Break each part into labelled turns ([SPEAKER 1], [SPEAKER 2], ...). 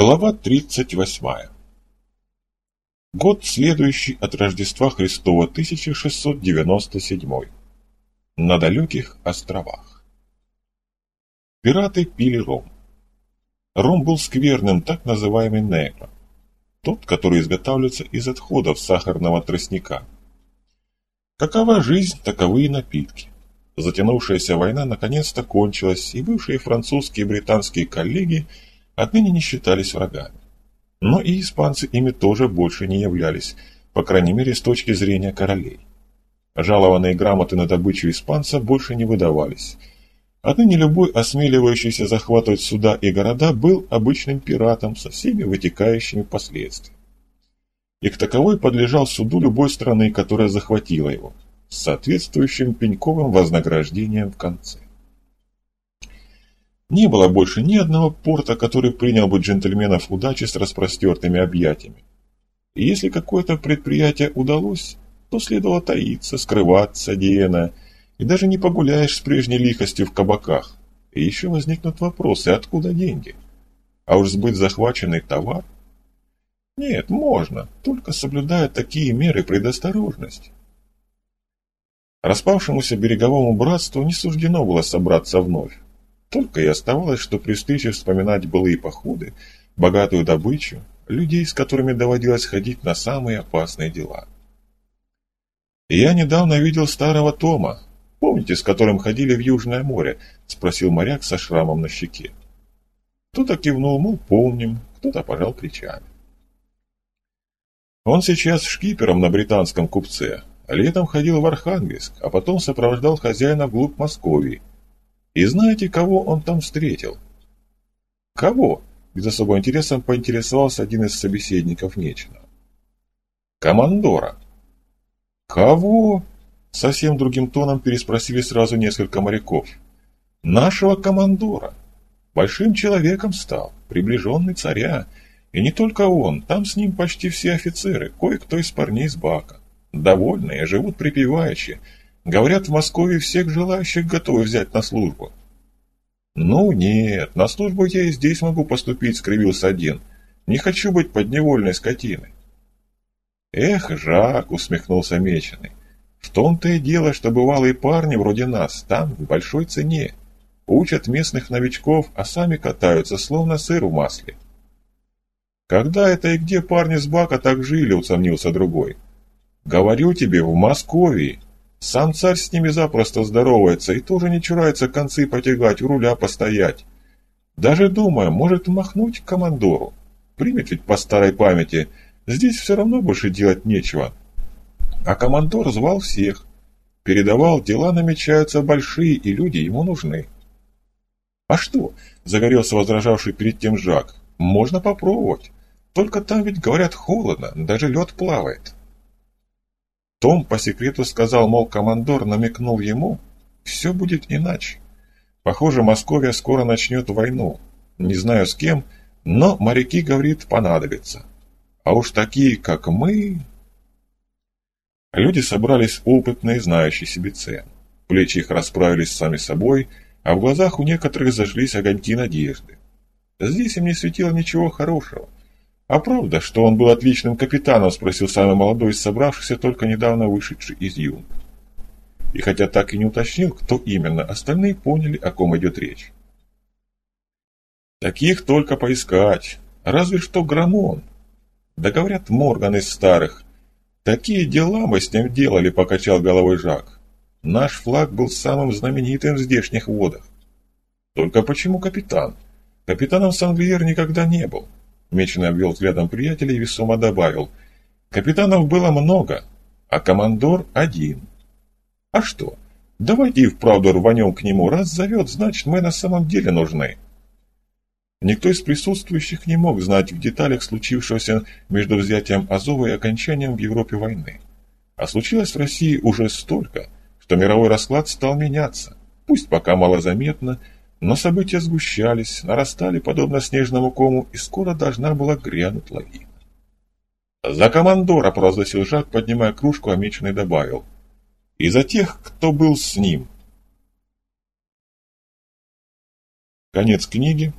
[SPEAKER 1] Глава 38. Год, следующий от Рождества Христова, 1697. На далеких островах. Пираты пили ром. Ром был скверным, так называемый негро. Тот, который изготавливается из отходов сахарного тростника. Какова жизнь, таковы и напитки. Затянувшаяся война наконец-то кончилась, и бывшие французские и британские коллеги – отныне не считались врагами. Но и испанцы ими тоже больше не являлись, по крайней мере с точки зрения королей. Жалованные грамоты на добычу испанца больше не выдавались. Отныне любой осмеливающийся захватывать суда и города был обычным пиратом со всеми вытекающими последствиями. И к таковой подлежал суду любой страны, которая захватила его, с соответствующим пеньковым вознаграждением в конце. Не было больше ни одного порта, который принял бы джентльменов удачи с распростертыми объятиями. И если какое-то предприятие удалось, то следовало таиться, скрываться, Диена, и даже не погуляешь с прежней лихостью в кабаках. И еще возникнут вопросы, откуда деньги? А уж сбыть захваченный товар? Нет, можно, только соблюдая такие меры предосторожности. Распавшемуся береговому братству не суждено было собраться вновь. Только и оставалось, что при встрече вспоминать былые походы, богатую добычу, людей, с которыми доводилось ходить на самые опасные дела. Я недавно видел старого Тома, помните, с которым ходили в Южное море, спросил моряк со шрамом на щеке. Кто-то кивнул, мол, помним, кто-то пожал плечами. Он сейчас шкипером на британском купце, летом ходил в Архангельск, а потом сопровождал хозяина вглубь Московии, и знаете, кого он там встретил? Кого? Без особого интереса поинтересовался один из собеседников Нечина. Командора. Кого? Совсем другим тоном переспросили сразу несколько моряков. Нашего командора. Большим человеком стал, приближенный царя. И не только он, там с ним почти все офицеры, кое-кто из парней с бака. Довольные, живут припеваючи, Говорят, в Москве всех желающих готовы взять на службу. Ну нет, на службу я и здесь могу поступить, скривился один. Не хочу быть подневольной скотиной. Эх, Жак, усмехнулся Меченый. В том-то и дело, что бывалые парни вроде нас там в большой цене. Учат местных новичков, а сами катаются, словно сыр в масле. Когда это и где парни с бака так жили, усомнился другой. Говорю тебе, в Москве. Сам царь с ними запросто здоровается и тоже не чурается концы потягать, у руля постоять. Даже думаю, может махнуть командору. Примет ведь по старой памяти. Здесь все равно больше делать нечего. А командор звал всех. Передавал, дела намечаются большие, и люди ему нужны. А что, загорелся возражавший перед тем Жак, можно попробовать. Только там ведь, говорят, холодно, даже лед плавает. Том по секрету сказал, мол, командор намекнул ему, все будет иначе. Похоже, Московия скоро начнет войну. Не знаю с кем, но моряки, говорит, понадобятся. А уж такие, как мы... Люди собрались опытные, знающие себе цену. Плечи их расправились сами собой, а в глазах у некоторых зажглись огоньки надежды. Здесь им не светило ничего хорошего. «А правда, что он был отличным капитаном?» – спросил самый молодой из собравшихся, только недавно вышедший из юнг. И хотя так и не уточнил, кто именно, остальные поняли, о ком идет речь. «Таких только поискать. Разве что Грамон. Да говорят, Морган из старых. Такие дела мы с ним делали», – покачал головой Жак. «Наш флаг был самым знаменитым в здешних водах». «Только почему капитан? Капитаном Санглиер никогда не был». Меченый обвел взглядом приятелей и весомо добавил. Капитанов было много, а командор один. А что? Давайте и вправду рванем к нему. Раз зовет, значит, мы на самом деле нужны. Никто из присутствующих не мог знать в деталях случившегося между взятием Азова и окончанием в Европе войны. А случилось в России уже столько, что мировой расклад стал меняться. Пусть пока малозаметно, но события сгущались, нарастали подобно снежному кому, и скоро должна была грянуть лавина. «За командора!» – провозгласил Жак, поднимая кружку, Меченый добавил. «И за тех, кто был с ним!» Конец книги.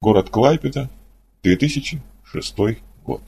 [SPEAKER 1] Город Клайпеда, 2006 год.